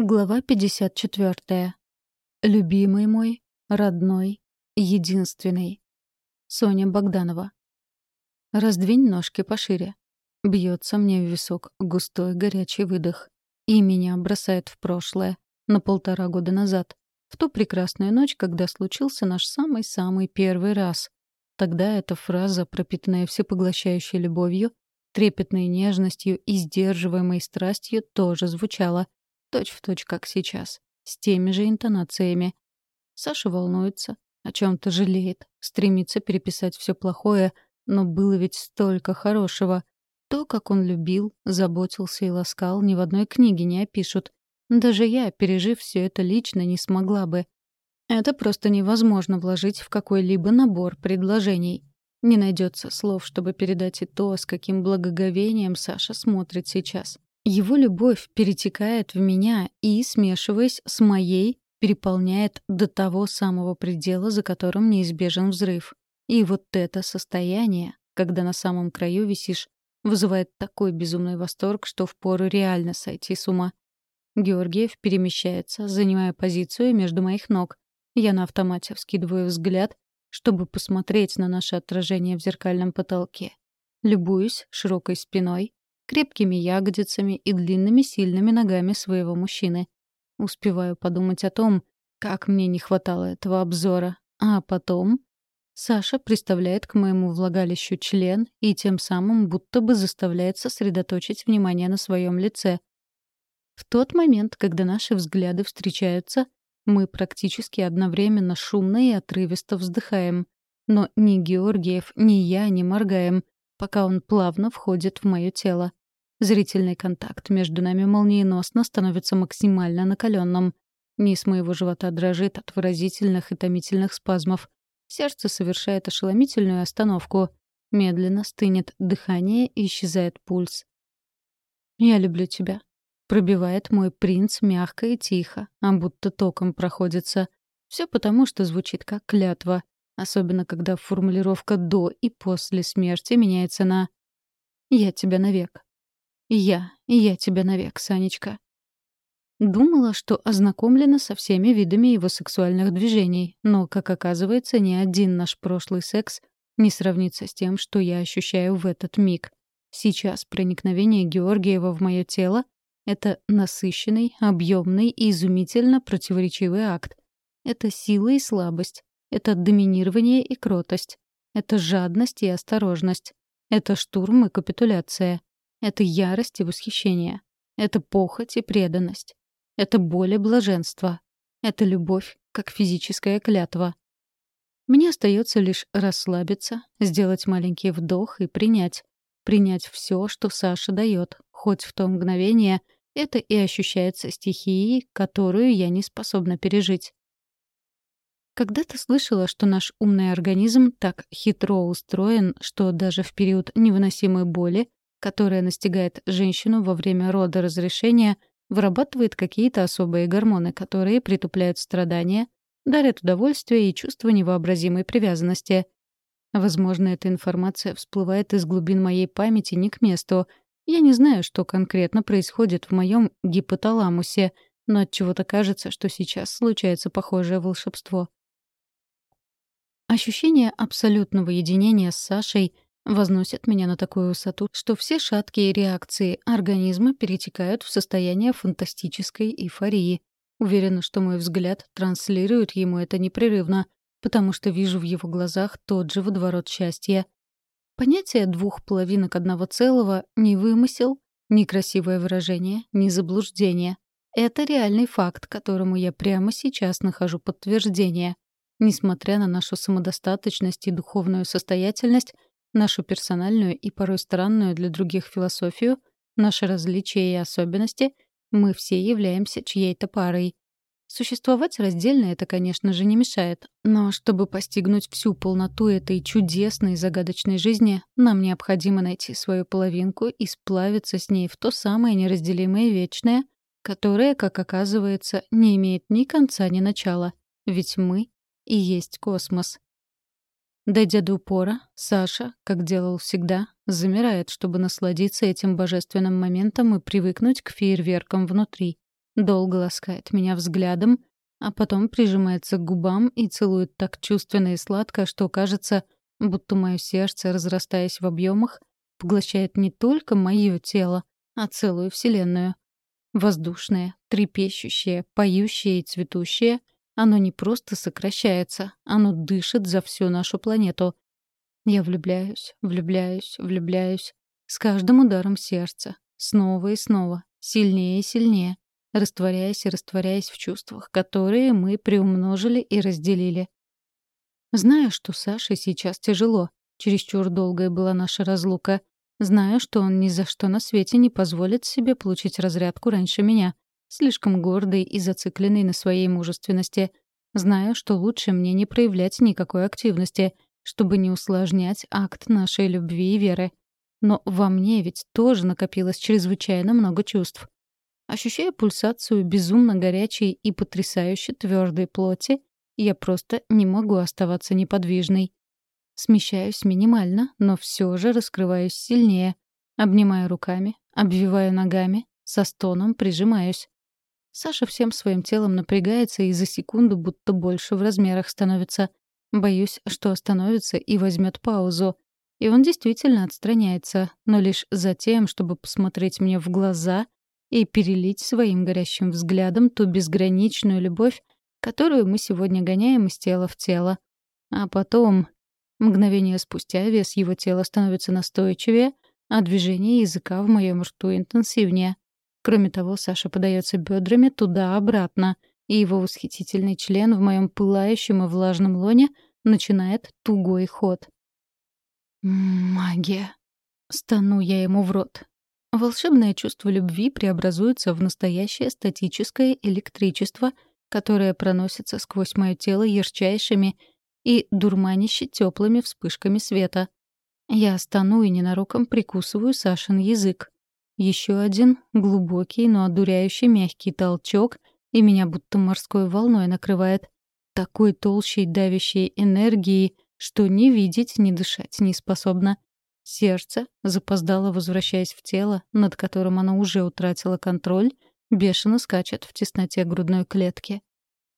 Глава 54. Любимый мой, родной, единственный. Соня Богданова. Раздвинь ножки пошире. Бьется мне в висок густой горячий выдох. И меня бросает в прошлое, на полтора года назад. В ту прекрасную ночь, когда случился наш самый-самый первый раз. Тогда эта фраза, пропитанная всепоглощающей любовью, трепетной нежностью и сдерживаемой страстью, тоже звучала — Точь в точь, как сейчас. С теми же интонациями. Саша волнуется, о чем-то жалеет, стремится переписать все плохое, но было ведь столько хорошего. То, как он любил, заботился и ласкал, ни в одной книге не опишут. Даже я, пережив все это лично, не смогла бы. Это просто невозможно вложить в какой-либо набор предложений. Не найдется слов, чтобы передать и то, с каким благоговением Саша смотрит сейчас. Его любовь перетекает в меня и, смешиваясь с моей, переполняет до того самого предела, за которым неизбежен взрыв. И вот это состояние, когда на самом краю висишь, вызывает такой безумный восторг, что впору реально сойти с ума. Георгиев перемещается, занимая позицию между моих ног. Я на автомате вскидываю взгляд, чтобы посмотреть на наше отражение в зеркальном потолке. Любуюсь широкой спиной, крепкими ягодицами и длинными сильными ногами своего мужчины. Успеваю подумать о том, как мне не хватало этого обзора. А потом Саша приставляет к моему влагалищу член и тем самым будто бы заставляет сосредоточить внимание на своем лице. В тот момент, когда наши взгляды встречаются, мы практически одновременно шумно и отрывисто вздыхаем. Но ни Георгиев, ни я не моргаем, пока он плавно входит в мое тело. Зрительный контакт между нами молниеносно становится максимально накаленным. Низ моего живота дрожит от выразительных и томительных спазмов. Сердце совершает ошеломительную остановку. Медленно стынет дыхание и исчезает пульс. «Я люблю тебя», — пробивает мой принц мягко и тихо, а будто током проходится. Все потому, что звучит как клятва, особенно когда формулировка «до» и «после смерти» меняется на «я тебя навек». Я, я тебя навек, Санечка. Думала, что ознакомлена со всеми видами его сексуальных движений, но, как оказывается, ни один наш прошлый секс не сравнится с тем, что я ощущаю в этот миг. Сейчас проникновение Георгиева в мое тело — это насыщенный, объемный и изумительно противоречивый акт. Это сила и слабость. Это доминирование и кротость. Это жадность и осторожность. Это штурм и капитуляция. Это ярость и восхищение. Это похоть и преданность. Это боль и блаженство. Это любовь, как физическая клятва. Мне остается лишь расслабиться, сделать маленький вдох и принять. Принять все, что Саша дает, хоть в то мгновение это и ощущается стихией, которую я не способна пережить. Когда-то слышала, что наш умный организм так хитро устроен, что даже в период невыносимой боли которая настигает женщину во время рода разрешения, вырабатывает какие-то особые гормоны, которые притупляют страдания, дарят удовольствие и чувство невообразимой привязанности. Возможно, эта информация всплывает из глубин моей памяти не к месту. Я не знаю, что конкретно происходит в моем гипоталамусе, но от чего то кажется, что сейчас случается похожее волшебство. Ощущение абсолютного единения с Сашей — возносят меня на такую высоту, что все шаткие реакции организма перетекают в состояние фантастической эйфории. Уверена, что мой взгляд транслирует ему это непрерывно, потому что вижу в его глазах тот же водоворот счастья. Понятие двух половинок одного целого — не вымысел, ни красивое выражение, ни заблуждение. Это реальный факт, которому я прямо сейчас нахожу подтверждение. Несмотря на нашу самодостаточность и духовную состоятельность, нашу персональную и порой странную для других философию, наши различия и особенности, мы все являемся чьей-то парой. Существовать раздельно это, конечно же, не мешает, но чтобы постигнуть всю полноту этой чудесной и загадочной жизни, нам необходимо найти свою половинку и сплавиться с ней в то самое неразделимое вечное, которое, как оказывается, не имеет ни конца, ни начала. Ведь мы и есть космос. Дойдя до упора, Саша, как делал всегда, замирает, чтобы насладиться этим божественным моментом и привыкнуть к фейерверкам внутри. долго ласкает меня взглядом, а потом прижимается к губам и целует так чувственно и сладко, что кажется, будто мое сердце, разрастаясь в объемах, поглощает не только мое тело, а целую вселенную. Воздушное, трепещущее, поющее и цветущее, оно не просто сокращается, оно дышит за всю нашу планету. Я влюбляюсь, влюбляюсь, влюбляюсь. С каждым ударом сердца. Снова и снова. Сильнее и сильнее. Растворяясь и растворяясь в чувствах, которые мы приумножили и разделили. Знаю, что Саше сейчас тяжело. Чересчур долгая была наша разлука. Знаю, что он ни за что на свете не позволит себе получить разрядку раньше меня. Слишком гордый и зацикленный на своей мужественности. Знаю, что лучше мне не проявлять никакой активности, чтобы не усложнять акт нашей любви и веры. Но во мне ведь тоже накопилось чрезвычайно много чувств. Ощущая пульсацию безумно горячей и потрясающе твердой плоти, я просто не могу оставаться неподвижной. Смещаюсь минимально, но все же раскрываюсь сильнее. Обнимаю руками, обвиваю ногами, со стоном прижимаюсь. Саша всем своим телом напрягается и за секунду будто больше в размерах становится. Боюсь, что остановится и возьмет паузу. И он действительно отстраняется, но лишь за тем, чтобы посмотреть мне в глаза и перелить своим горящим взглядом ту безграничную любовь, которую мы сегодня гоняем из тела в тело. А потом, мгновение спустя, вес его тела становится настойчивее, а движение языка в моем рту интенсивнее. Кроме того, Саша подается бедрами туда-обратно, и его восхитительный член в моем пылающем и влажном лоне начинает тугой ход. «Магия!» — стану я ему в рот. Волшебное чувство любви преобразуется в настоящее статическое электричество — которая проносится сквозь мое тело ярчайшими и дурманище теплыми вспышками света. Я стану и ненароком прикусываю Сашин язык. Еще один глубокий, но одуряющий мягкий толчок, и меня будто морской волной накрывает. Такой толщей давящей энергии, что ни видеть, ни дышать не способна. Сердце, запоздало возвращаясь в тело, над которым оно уже утратило контроль, бешено скачет в тесноте грудной клетки.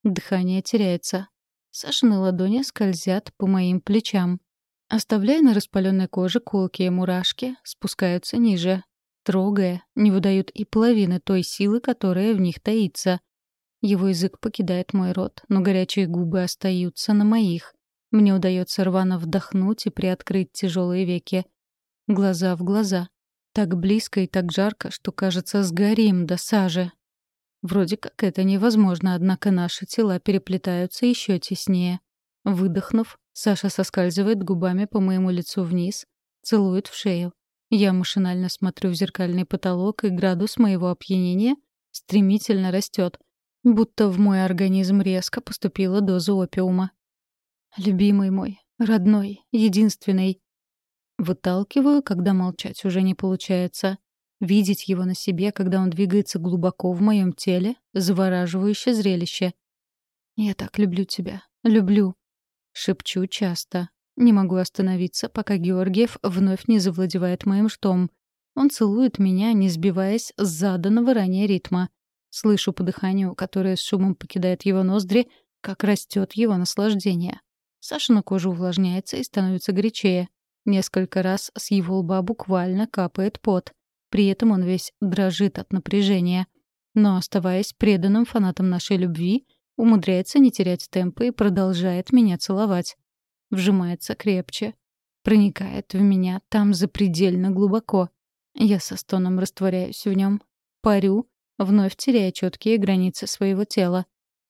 Дыхание теряется. Сашины ладони скользят по моим плечам. Оставляя на распаленной коже колкие мурашки, спускаются ниже. Трогая, не выдают и половины той силы, которая в них таится. Его язык покидает мой рот, но горячие губы остаются на моих. Мне удается рвано вдохнуть и приоткрыть тяжелые веки. Глаза в глаза. Так близко и так жарко, что, кажется, сгорим до сажи. Вроде как это невозможно, однако наши тела переплетаются еще теснее. Выдохнув, Саша соскальзывает губами по моему лицу вниз, целует в шею. Я машинально смотрю в зеркальный потолок, и градус моего опьянения стремительно растет, будто в мой организм резко поступила доза опиума. Любимый мой, родной, единственный. Выталкиваю, когда молчать уже не получается. Видеть его на себе, когда он двигается глубоко в моем теле — завораживающее зрелище. «Я так люблю тебя. Люблю». Шепчу часто. Не могу остановиться, пока Георгиев вновь не завладевает моим штом. Он целует меня, не сбиваясь с заданного ранее ритма. Слышу по дыханию, которое с шумом покидает его ноздри, как растет его наслаждение. Сашина кожа увлажняется и становится горячее. Несколько раз с его лба буквально капает пот. При этом он весь дрожит от напряжения. Но, оставаясь преданным фанатом нашей любви, умудряется не терять темпа и продолжает меня целовать. Вжимается крепче. Проникает в меня там запредельно глубоко. Я со стоном растворяюсь в нем. Парю, вновь теряя четкие границы своего тела.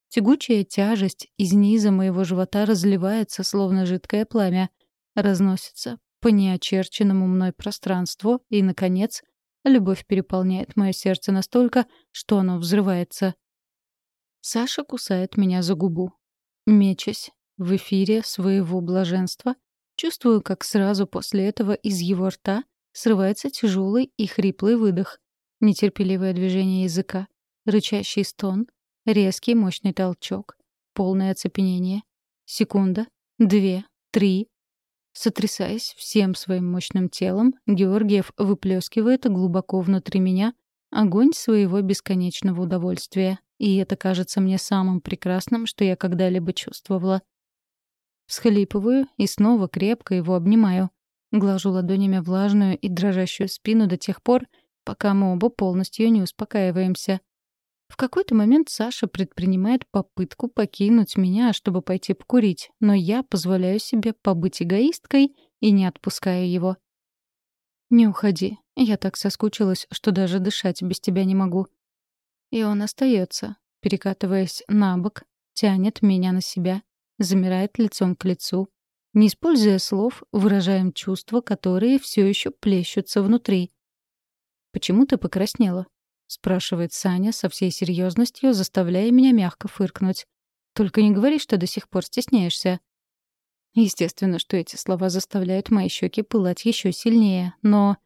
Тягучая тяжесть из низа моего живота разливается, словно жидкое пламя, разносится по неочерченному мной пространству и, наконец, любовь переполняет мое сердце настолько, что оно взрывается. Саша кусает меня за губу. Мечась в эфире своего блаженства, чувствую, как сразу после этого из его рта срывается тяжелый и хриплый выдох, нетерпеливое движение языка, рычащий стон, резкий мощный толчок, полное оцепенение. Секунда, две, три, Сотрясаясь всем своим мощным телом, Георгиев выплескивает глубоко внутри меня огонь своего бесконечного удовольствия. И это кажется мне самым прекрасным, что я когда-либо чувствовала. Всхлипываю и снова крепко его обнимаю. Глажу ладонями влажную и дрожащую спину до тех пор, пока мы оба полностью не успокаиваемся. В какой-то момент Саша предпринимает попытку покинуть меня, чтобы пойти покурить, но я позволяю себе побыть эгоисткой и не отпускаю его. «Не уходи. Я так соскучилась, что даже дышать без тебя не могу». И он остается, перекатываясь на бок, тянет меня на себя, замирает лицом к лицу. Не используя слов, выражаем чувства, которые все еще плещутся внутри. «Почему ты покраснела?» — спрашивает Саня со всей серьезностью, заставляя меня мягко фыркнуть. «Только не говори, что до сих пор стесняешься». Естественно, что эти слова заставляют мои щеки пылать еще сильнее, но...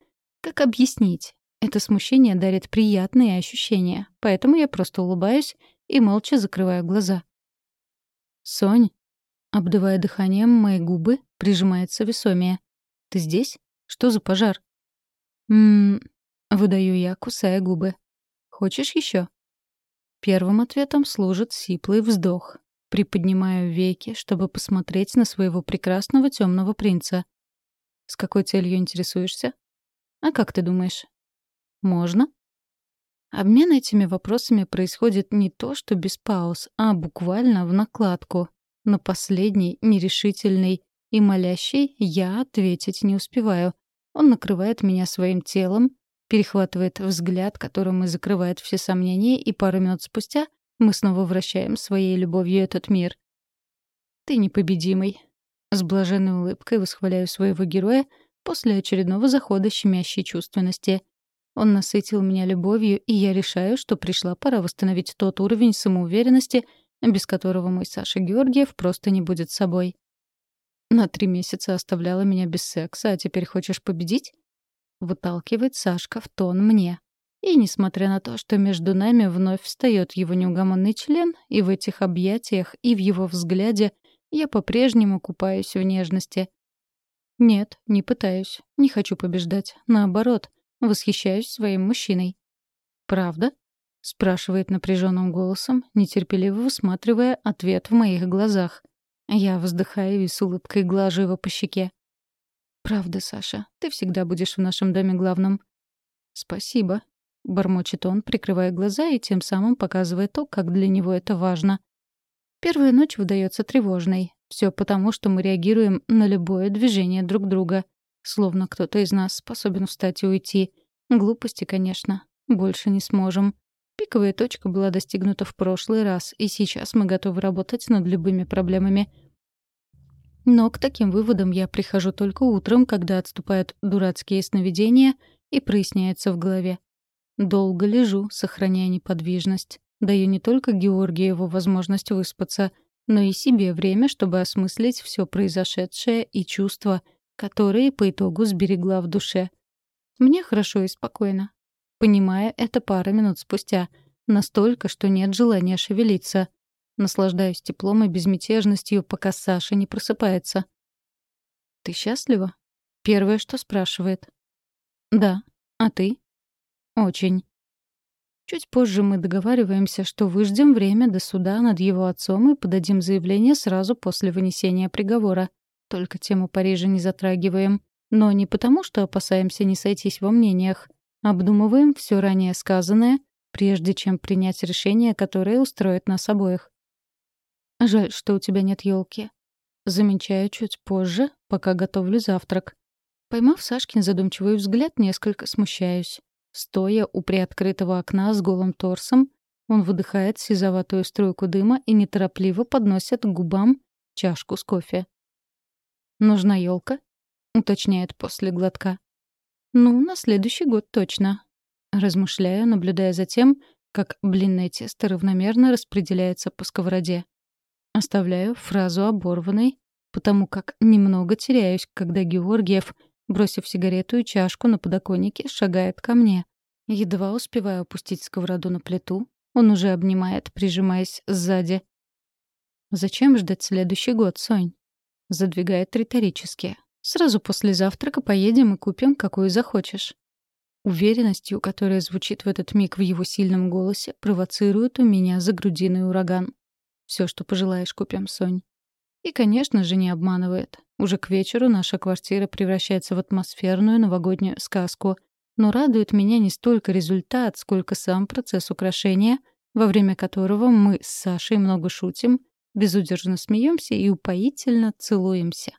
Как объяснить? Это смущение дарит приятные ощущения, поэтому я просто улыбаюсь и молча закрываю глаза. «Сонь», обдувая дыханием мои губы, прижимается весомее. «Ты здесь? Что за пожар?» «Ммм...» — выдаю я, кусая губы. «Хочешь еще?» Первым ответом служит сиплый вздох. Приподнимаю веки, чтобы посмотреть на своего прекрасного темного принца. «С какой целью интересуешься?» «А как ты думаешь?» «Можно?» Обмен этими вопросами происходит не то, что без пауз, а буквально в накладку. На последний, нерешительный и молящий я ответить не успеваю. Он накрывает меня своим телом, перехватывает взгляд, которым и закрывает все сомнения, и пару минут спустя мы снова вращаем своей любовью этот мир. «Ты непобедимый». С блаженной улыбкой восхваляю своего героя после очередного захода щемящей чувственности. Он насытил меня любовью, и я решаю, что пришла пора восстановить тот уровень самоуверенности, без которого мой Саша Георгиев просто не будет собой. На три месяца оставляла меня без секса, а теперь хочешь победить? Выталкивает Сашка в тон мне. И несмотря на то, что между нами вновь встает его неугомонный член, и в этих объятиях, и в его взгляде я по-прежнему купаюсь в нежности. Нет, не пытаюсь, не хочу побеждать. Наоборот, восхищаюсь своим мужчиной. «Правда?» — спрашивает напряженным голосом, нетерпеливо высматривая ответ в моих глазах. Я вздыхаю и с улыбкой глажу его по щеке. «Правда, Саша, ты всегда будешь в нашем доме главным». «Спасибо», — бормочет он, прикрывая глаза и тем самым показывая то, как для него это важно. Первая ночь выдается тревожной. Все потому, что мы реагируем на любое движение друг друга. Словно кто-то из нас способен встать и уйти. Глупости, конечно. Больше не сможем. Пиковая точка была достигнута в прошлый раз, и сейчас мы готовы работать над любыми проблемами. Но к таким выводам я прихожу только утром, когда отступают дурацкие сновидения и проясняется в голове. Долго лежу, сохраняя неподвижность. Даю не только Георгиеву возможность выспаться, но и себе время, чтобы осмыслить все произошедшее и чувства, которые по итогу сберегла в душе. Мне хорошо и спокойно. Понимая это пара минут спустя, настолько, что нет желания шевелиться. Наслаждаюсь теплом и безмятежностью, пока Саша не просыпается. «Ты счастлива?» Первое, что спрашивает. «Да. А ты?» Очень. Чуть позже мы договариваемся, что выждем время до суда над его отцом и подадим заявление сразу после вынесения приговора. Только тему Парижа не затрагиваем. Но не потому, что опасаемся не сойтись во мнениях. Обдумываем все ранее сказанное, прежде чем принять решение, которое устроит нас обоих. Жаль, что у тебя нет елки. Замечаю чуть позже, пока готовлю завтрак. Поймав Сашкин задумчивый взгляд, несколько смущаюсь. Стоя у приоткрытого окна с голым торсом, он выдыхает сизоватую струйку дыма и неторопливо подносит к губам чашку с кофе. «Нужна елка? уточняет после глотка. «Ну, на следующий год точно», — размышляю, наблюдая за тем, как блинное тесто равномерно распределяется по сковороде. Оставляю фразу оборванной, потому как немного теряюсь, когда Георгиев Бросив сигарету и чашку на подоконнике, шагает ко мне. Едва успеваю опустить сковороду на плиту, он уже обнимает, прижимаясь сзади. «Зачем ждать следующий год, Сонь?» Задвигает риторически. «Сразу после завтрака поедем и купим, какую захочешь». Уверенностью, которая звучит в этот миг в его сильном голосе, провоцирует у меня за грудиной ураган. Все, что пожелаешь, купим, Сонь. И, конечно же, не обманывает. Уже к вечеру наша квартира превращается в атмосферную новогоднюю сказку. Но радует меня не столько результат, сколько сам процесс украшения, во время которого мы с Сашей много шутим, безудержно смеемся и упоительно целуемся.